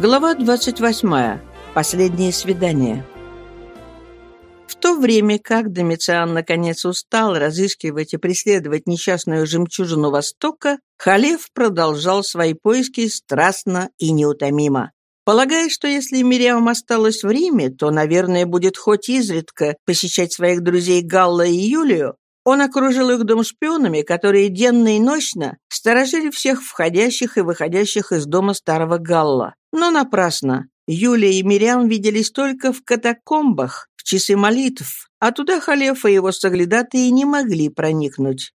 Глава 28. Последнее свидание. В то время как Домициан наконец устал разыскивать и преследовать несчастную жемчужину Востока, Халев продолжал свои поиски страстно и неутомимо. Полагая, что если Мириам осталась в Риме, то, наверное, будет хоть изредка посещать своих друзей Галла и Юлию, он окружил их дом шпионами, которые денно и ночно сторожили всех входящих и выходящих из дома старого Галла. Но напрасно. Юлия и Мириам виделись только в катакомбах, в часы молитв, а туда Халефа и его соглядатые не могли проникнуть.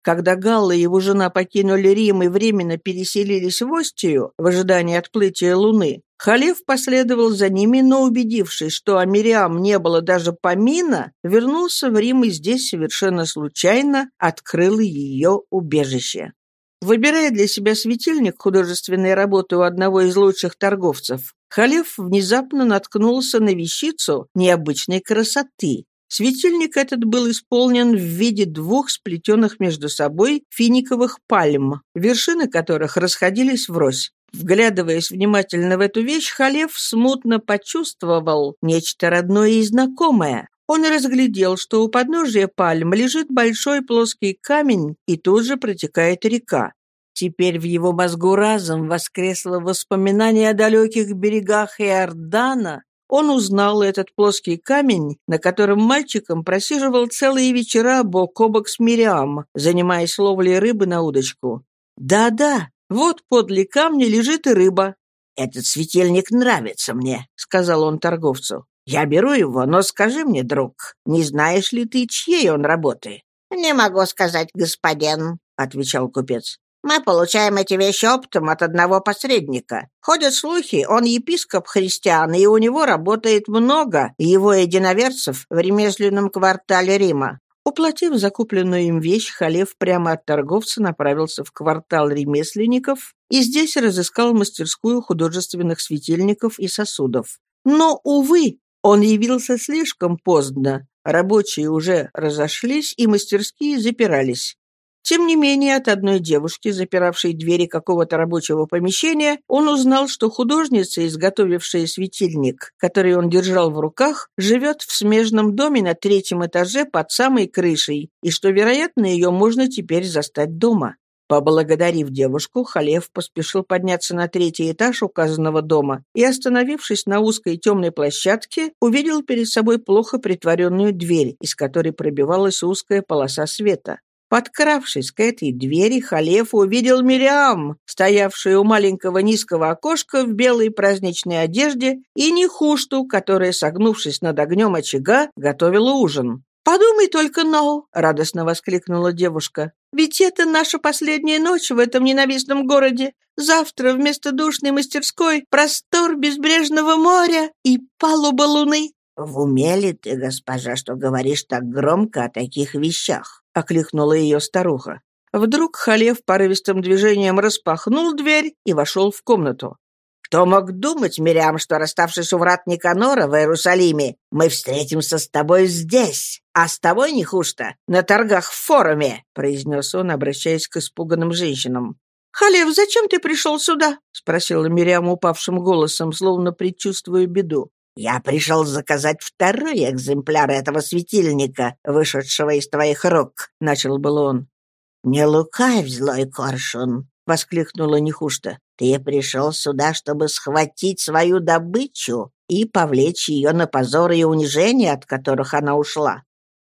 Когда Галла и его жена покинули Рим и временно переселились в Остию в ожидании отплытия Луны, Халиф последовал за ними, но, убедившись, что о не было даже помина, вернулся в Рим и здесь совершенно случайно открыл ее убежище. Выбирая для себя светильник художественной работы у одного из лучших торговцев, Халиф внезапно наткнулся на вещицу необычной красоты. Светильник этот был исполнен в виде двух сплетенных между собой финиковых пальм, вершины которых расходились врозь. Вглядываясь внимательно в эту вещь, Халев смутно почувствовал нечто родное и знакомое. Он разглядел, что у подножия пальм лежит большой плоский камень, и тут же протекает река. Теперь в его мозгу разом воскресло воспоминание о далеких берегах Иордана. Он узнал этот плоский камень, на котором мальчиком просиживал целые вечера бок о бок с Мириам, занимаясь ловлей рыбы на удочку. Да-да, вот подле камня лежит и рыба. «Этот светильник нравится мне», — сказал он торговцу. «Я беру его, но скажи мне, друг, не знаешь ли ты, чьей он работы?» «Не могу сказать, господин», — отвечал купец. «Мы получаем эти вещи оптом от одного посредника. Ходят слухи, он епископ христиан, и у него работает много его единоверцев в ремесленном квартале Рима. Уплатив закупленную им вещь, Халев прямо от торговца направился в квартал ремесленников и здесь разыскал мастерскую художественных светильников и сосудов. Но, увы, он явился слишком поздно. Рабочие уже разошлись, и мастерские запирались. Тем не менее, от одной девушки, запиравшей двери какого-то рабочего помещения, он узнал, что художница, изготовившая светильник, который он держал в руках, живет в смежном доме на третьем этаже под самой крышей, и что, вероятно, ее можно теперь застать дома. Поблагодарив девушку, Халев поспешил подняться на третий этаж указанного дома и, остановившись на узкой темной площадке, увидел перед собой плохо притворенную дверь, из которой пробивалась узкая полоса света. Подкравшись к этой двери, Халеф увидел Мириам, стоявшую у маленького низкого окошка в белой праздничной одежде, и Нехушту, которая, согнувшись над огнем очага, готовила ужин. «Подумай только, Ноу!» — радостно воскликнула девушка. «Ведь это наша последняя ночь в этом ненавистном городе. Завтра вместо душной мастерской простор безбрежного моря и палуба луны». «В уме ли ты, госпожа, что говоришь так громко о таких вещах?» — окликнула ее старуха. Вдруг Халев порывистым движением распахнул дверь и вошел в комнату. «Кто мог думать, Мирям, что, расставшись у врат Никанора в Иерусалиме, мы встретимся с тобой здесь, а с тобой, не хуже, на торгах в форуме?» — произнес он, обращаясь к испуганным женщинам. «Халев, зачем ты пришел сюда?» — спросила Мирям упавшим голосом, словно предчувствуя беду. «Я пришел заказать второй экземпляр этого светильника, вышедшего из твоих рук», — начал был он. «Не лукавь, злой коршун», — воскликнула Нехушта. «Ты пришел сюда, чтобы схватить свою добычу и повлечь ее на позор и унижение, от которых она ушла.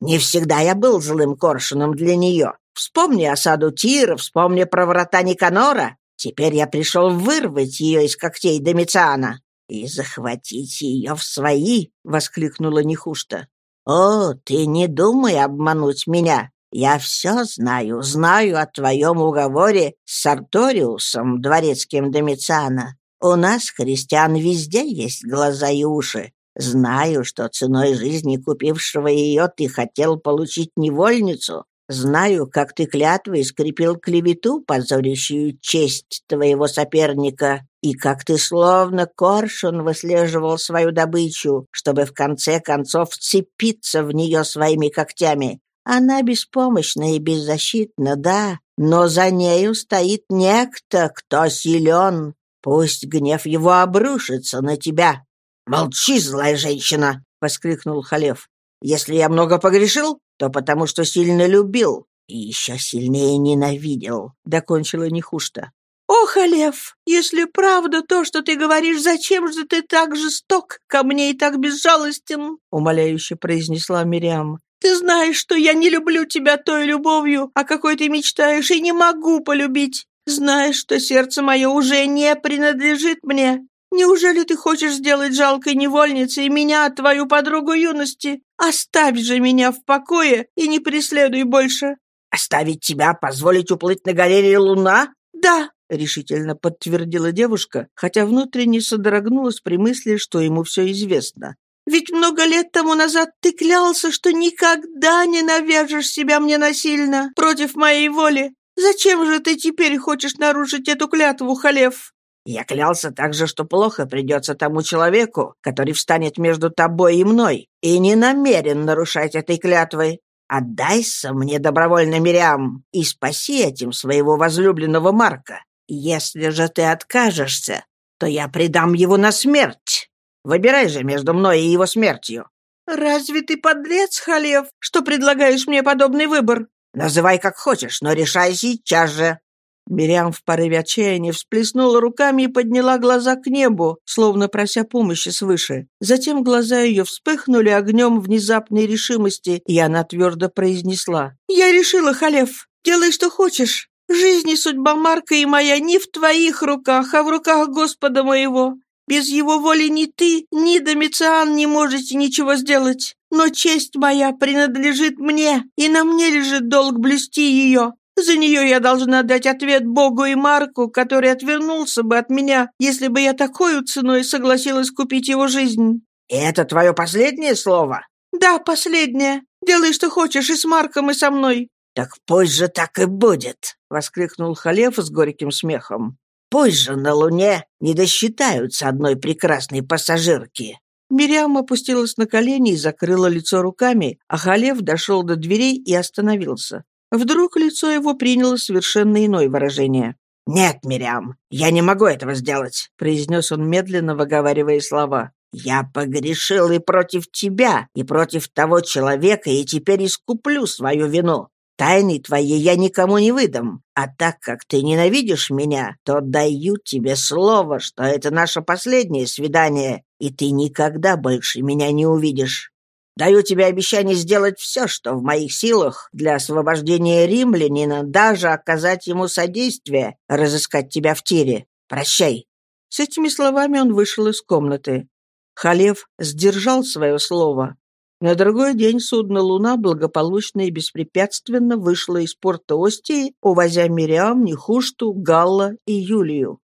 Не всегда я был злым коршуном для нее. Вспомни осаду Тира, вспомни про врата Никанора. Теперь я пришел вырвать ее из когтей Домициана и захватить ее в свои!» — воскликнула Нехушта. «О, ты не думай обмануть меня! Я все знаю, знаю о твоем уговоре с Сарториусом, дворецким Домициана. У нас, христиан, везде есть глаза и уши. Знаю, что ценой жизни купившего ее ты хотел получить невольницу, Знаю, как ты клятвой скрепил клевету, позорящую честь твоего соперника, и как ты словно коршун выслеживал свою добычу, чтобы в конце концов вцепиться в нее своими когтями. Она беспомощна и беззащитна, да, но за нею стоит некто, кто силен. Пусть гнев его обрушится на тебя». «Молчи, злая женщина!» — воскликнул Халев. «Если я много погрешил, то потому что сильно любил и еще сильнее ненавидел», — докончила Нехушта. «О, Халев, если правда то, что ты говоришь, зачем же ты так жесток ко мне и так безжалостен?» — умоляюще произнесла Мириам. «Ты знаешь, что я не люблю тебя той любовью, о какой ты мечтаешь, и не могу полюбить. Знаешь, что сердце мое уже не принадлежит мне. Неужели ты хочешь сделать жалкой невольницей меня, твою подругу юности? Оставь же меня в покое и не преследуй больше». «Оставить тебя, позволить уплыть на галерее луна?» «Да, — решительно подтвердила девушка, хотя внутренне содрогнулась при мысли, что ему все известно. «Ведь много лет тому назад ты клялся, что никогда не навяжешь себя мне насильно, против моей воли. Зачем же ты теперь хочешь нарушить эту клятву, Халев?» «Я клялся также, что плохо придется тому человеку, который встанет между тобой и мной, и не намерен нарушать этой клятвы. Отдайся мне добровольно, Мириам, и спаси этим своего возлюбленного Марка. Если же ты откажешься, то я предам его на смерть. Выбирай же между мной и его смертью». «Разве ты подлец, Халев, что предлагаешь мне подобный выбор?» «Называй как хочешь, но решай сейчас же». Мириам в порыве отчаяния всплеснула руками и подняла глаза к небу, словно прося помощи свыше. Затем глаза ее вспыхнули огнем внезапной решимости, и она твердо произнесла. «Я решила, Халев, делай, что хочешь. Жизнь и судьба Марка и моя не в твоих руках, а в руках Господа моего. Без его воли ни ты, ни Домициан не можете ничего сделать. Но честь моя принадлежит мне, и на мне лежит долг блюсти ее. За нее я должна дать ответ Богу и Марку, который отвернулся бы от меня, если бы я такой ценой согласилась купить его жизнь». «И это твое последнее слово?» «Да, последнее. Делай, что хочешь и с Марком, и со мной. «Так пусть же так и будет!» — воскликнул Халев с горьким смехом. «Пусть же на Луне не досчитаются одной прекрасной пассажирки!» Мириам опустилась на колени и закрыла лицо руками, а Халев дошел до дверей и остановился. Вдруг лицо его приняло совершенно иное выражение. «Нет, Мириам, я не могу этого сделать», — произнес он, медленно выговаривая слова. «Я погрешил и против тебя, и против того человека, и теперь искуплю свою вину. Тайны твои я никому не выдам, а так как ты ненавидишь меня, то даю тебе слово, что это наше последнее свидание, и ты никогда больше меня не увидишь. Даю тебе обещание сделать все, что в моих силах для освобождения римлянина, даже оказать ему содействие, разыскать тебя в тире. Прощай». С этими словами он вышел из комнаты. Халев сдержал свое слово. На другой день судно «Луна» благополучно и беспрепятственно вышло из порта Остии, увозя Мириам, Нехушту, Галла и Юлию.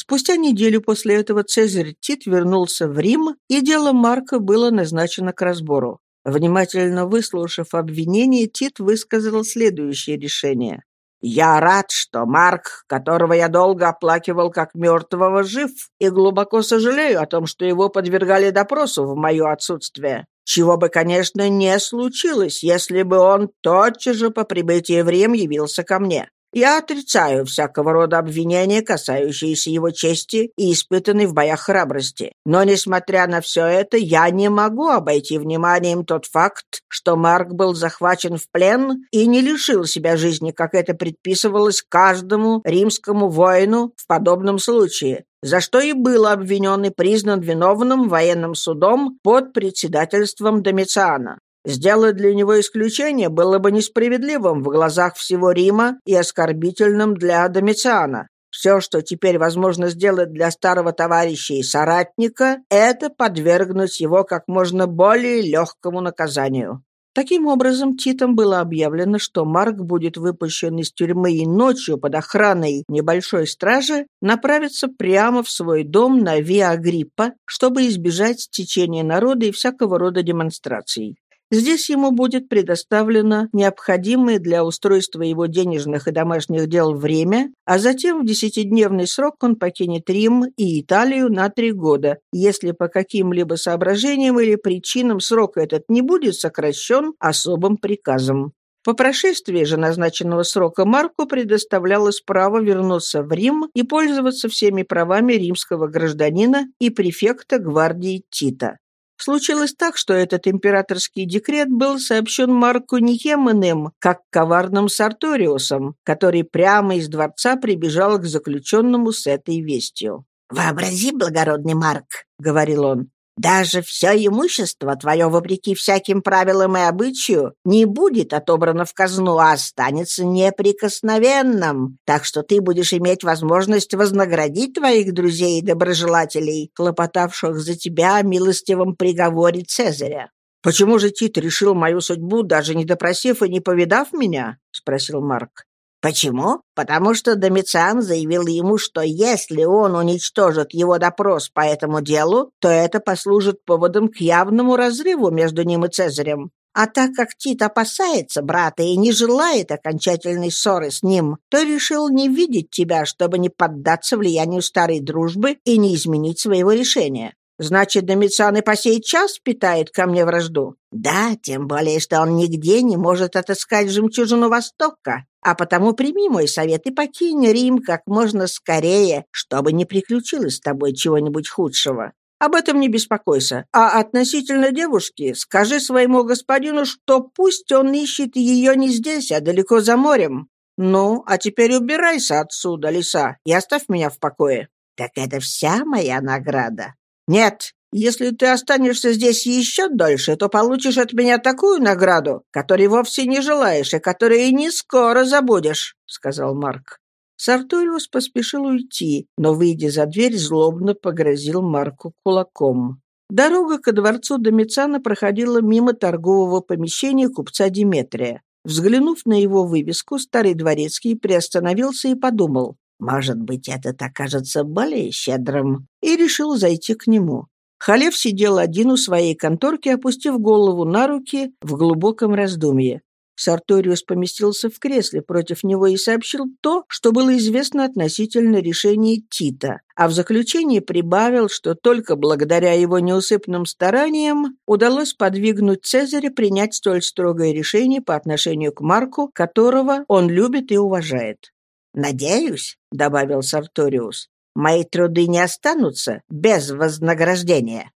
Спустя неделю после этого Цезарь Тит вернулся в Рим, и дело Марка было назначено к разбору. Внимательно выслушав обвинение, Тит высказал следующее решение. «Я рад, что Марк, которого я долго оплакивал как мертвого, жив, и глубоко сожалею о том, что его подвергали допросу в мое отсутствие чего бы, конечно, не случилось, если бы он тотчас же по прибытии в Рим явился ко мне. Я отрицаю всякого рода обвинения, касающиеся его чести и испытанной в боях храбрости. Но, несмотря на все это, я не могу обойти вниманием тот факт, что Марк был захвачен в плен и не лишил себя жизни, как это предписывалось каждому римскому воину в подобном случае, за что и был обвинен и признан виновным военным судом под председательством Домициана. Сделать для него исключение было бы несправедливым в глазах всего Рима и оскорбительным для Домициана. Все, что теперь возможно сделать для старого товарища и соратника, это подвергнуть его как можно более легкому наказанию. Таким образом, Титом было объявлено, что Марк будет выпущен из тюрьмы и ночью под охраной небольшой стражи направится прямо в свой дом на Виа Гриппа, чтобы избежать стечения народа и всякого рода демонстраций. Здесь ему будет предоставлено необходимое для устройства его денежных и домашних дел время, а затем в десятидневный срок он покинет Рим и Италию на три года. Если по каким-либо соображениям или причинам срок этот не будет сокращен особым приказом. По прошествии же назначенного срока Марку предоставлялось право вернуться в Рим и пользоваться всеми правами римского гражданина и префекта гвардии Тита. Случилось так, что этот императорский декрет был сообщен Марку Нихем как коварным Сарториусом, который прямо из дворца прибежал к заключенному с этой вестью. «Вообрази, благородный Марк», — говорил он, даже все имущество твое, вопреки всяким правилам и обычаю, не будет отобрано в казну, а останется неприкосновенным. Так что ты будешь иметь возможность вознаградить твоих друзей и доброжелателей, хлопотавших за тебя о милостивом приговоре Цезаря. «Почему же Тит решил мою судьбу, даже не допросив и не повидав меня?» — спросил Марк. Почему? Потому что Домициан заявил ему, что если он уничтожит его допрос по этому делу, то это послужит поводом к явному разрыву между ним и Цезарем. А так как Тит опасается брата и не желает окончательной ссоры с ним, то решил не видеть тебя, чтобы не поддаться влиянию старой дружбы и не изменить своего решения. Значит, Домициан и по сей час питает ко мне вражду? Да, тем более, что он нигде не может отыскать жемчужину Востока. А потому прими мой совет и покинь Рим как можно скорее, чтобы не приключилось с тобой чего-нибудь худшего. Об этом не беспокойся. А относительно девушки, скажи своему господину, что пусть он ищет ее не здесь, а далеко за морем. Ну, а теперь убирайся отсюда, лиса, и оставь меня в покое. Так это вся моя награда. Нет, если ты останешься здесь еще дольше, то получишь от меня такую награду, которой вовсе не желаешь и которую не скоро забудешь», — сказал Марк. Сарториус поспешил уйти, но, выйдя за дверь, злобно погрозил Марку кулаком. Дорога ко дворцу Домицана проходила мимо торгового помещения купца Диметрия. Взглянув на его вывеску, старый дворецкий приостановился и подумал, «Может быть, этот окажется более щедрым», и решил зайти к нему. Халев сидел один у своей конторки, опустив голову на руки в глубоком раздумье. Сарториус поместился в кресле против него и сообщил то, что было известно относительно решения Тита, а в заключении прибавил, что только благодаря его неусыпным стараниям удалось подвигнуть Цезаря принять столь строгое решение по отношению к Марку, которого он любит и уважает. «Надеюсь», — добавил Сарториус, Мои труды не останутся без вознаграждения».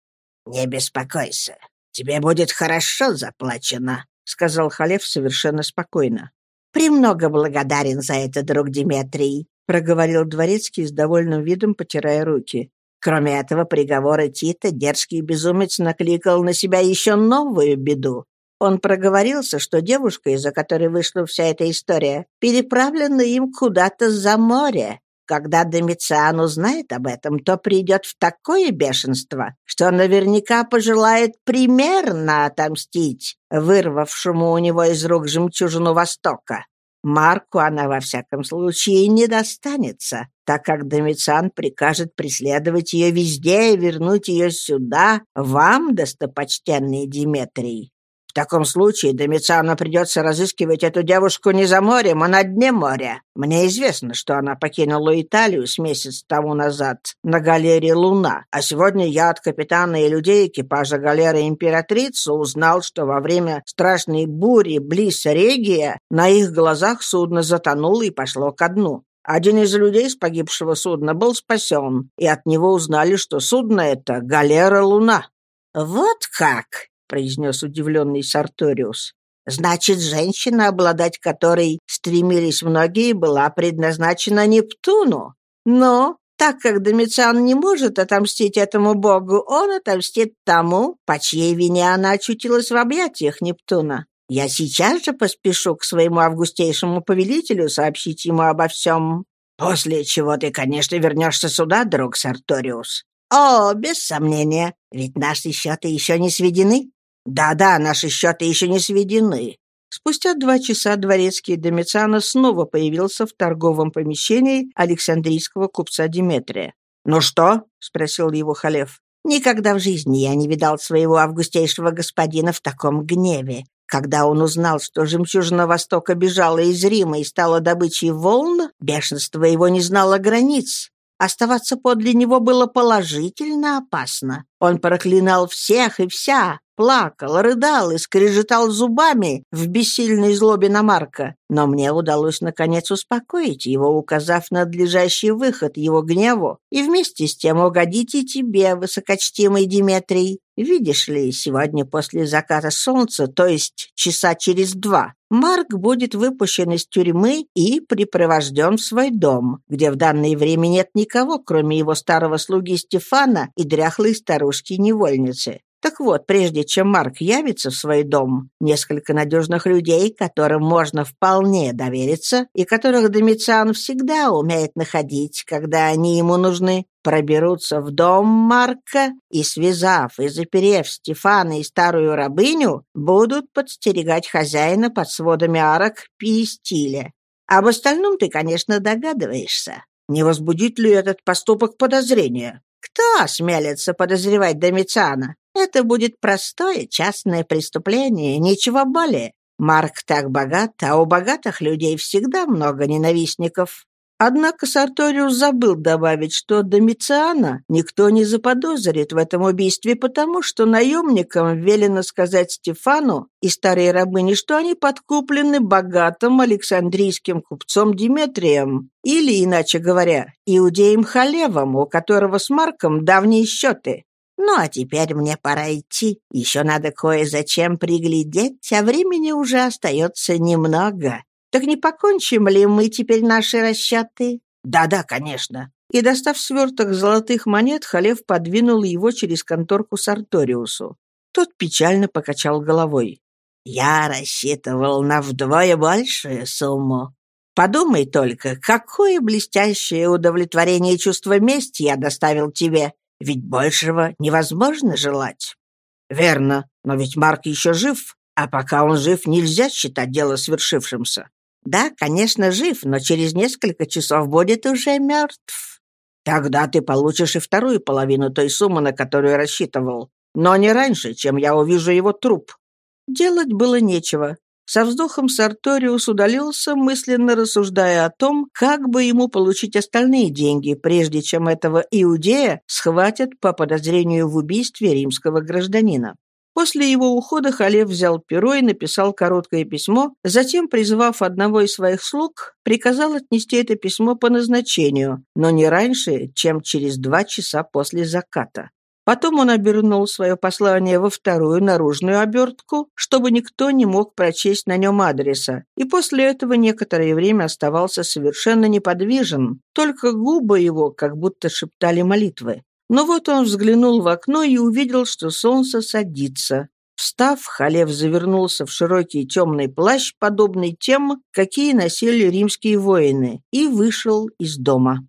«Не беспокойся, тебе будет хорошо заплачено», — сказал Халев совершенно спокойно. «Премного благодарен за это, друг Диметрий», — проговорил дворецкий с довольным видом, потирая руки. Кроме этого приговора Тита, дерзкий безумец накликал на себя еще новую беду. Он проговорился, что девушка, из-за которой вышла вся эта история, переправлена им куда-то за море, когда Домициан узнает об этом, то придет в такое бешенство, что наверняка пожелает примерно отомстить вырвавшему у него из рук жемчужину Востока. Марку она, во всяком случае, не достанется, так как Домициан прикажет преследовать ее везде и вернуть ее сюда, вам, достопочтенный Диметрий. В таком случае Домициану придется разыскивать эту девушку не за морем, а на дне моря. Мне известно, что она покинула Италию с месяц тому назад на галере «Луна», а сегодня я от капитана и людей экипажа галеры «Императрица» узнал, что во время страшной бури близ Регия на их глазах судно затонуло и пошло ко дну. Один из людей с погибшего судна был спасен, и от него узнали, что судно это — галера «Луна». «Вот как!» Произнес удивленный Сарториус. «Значит, женщина, обладать которой стремились многие, была предназначена Нептуну. Но, так как Домициан не может отомстить этому богу, он отомстит тому, по чьей вине она очутилась в объятиях Нептуна. Я сейчас же поспешу к своему августейшему повелителю сообщить ему обо всем. После чего ты, конечно, вернешься сюда, друг Сарториус. О, без сомнения, ведь наши счеты еще не сведены. Да-да, наши счеты еще не сведены. Спустя два часа дворецкий Домициана снова появился в торговом помещении Александрийского купца Диметрия. «Ну что?» — спросил его Халев. «Никогда в жизни я не видал своего августейшего господина в таком гневе. Когда он узнал, что жемчужина Востока бежала из Рима и стала добычей волн, бешенство его не знало границ. Оставаться подле него было положительно опасно. Он проклинал всех и вся, плакал, рыдал и скрежетал зубами в бессильной злобе на Марка, но мне удалось наконец успокоить его, указав надлежащий выход его гневу, и вместе с тем угодить и тебе, высокочтимый Диметрий. Видишь ли, сегодня после заката солнца, то есть часа через два, Марк будет выпущен из тюрьмы и припровожден в свой дом, где в данное время нет никого, кроме его старого слуги Стефана и дряхлой старушки-невольницы. Так вот, прежде чем Марк явится в свой дом, несколько надежных людей, которым можно вполне довериться и которых Домициан всегда умеет находить, когда они ему нужны, проберутся в дом Марка и, связав и заперев Стефана и старую рабыню, будут подстерегать хозяина под сводами арок Пиестиля. Об остальном ты, конечно, догадываешься. Не возбудит ли этот поступок подозрения? Кто осмелится подозревать Домициана? Это будет простое частное преступление, ничего более. Марк так богат, а у богатых людей всегда много ненавистников. Однако Сарториус забыл добавить, что Домициана никто не заподозрит в этом убийстве, потому что наемникам велено сказать Стефану и старой рабыне, что они подкуплены богатым Александрийским купцом Диметрием, или, иначе говоря, иудеем Халевом, у которого с Марком давние счеты. Ну, а теперь мне пора идти. Еще надо кое-зачем приглядеть, а времени уже остается немного. Так не покончим ли мы теперь наши расчеты? Да-да, конечно. И, достав сверток золотых монет, Халев подвинул его через конторку Сарториусу. Тот печально покачал головой. «Я рассчитывал на вдвое большую сумму. Подумай только, какое блестящее удовлетворение чувства мести я доставил тебе. Ведь большего невозможно желать. Верно, но ведь Марк еще жив, а пока он жив, нельзя считать дело свершившимся. Да, конечно, жив, но через несколько часов будет уже мертв. Тогда ты получишь и вторую половину той суммы, на которую рассчитывал. Но не раньше, чем я увижу его труп. Делать было нечего. Со вздохом Сарториус удалился, мысленно рассуждая о том, как бы ему получить остальные деньги, прежде чем этого иудея схватят по подозрению в убийстве римского гражданина. После его ухода Халев взял перо и написал короткое письмо, затем, призвав одного из своих слуг, приказал отнести это письмо по назначению, но не раньше, чем через два часа после заката. Потом он обернул свое послание во вторую наружную обертку, чтобы никто не мог прочесть на нем адреса, и после этого некоторое время оставался совершенно неподвижен, только губы его как будто шептали молитвы. Но вот он взглянул в окно и увидел, что солнце садится. Встав, Халев завернулся в широкий темный плащ, подобный тем, какие носили римские воины, и вышел из дома.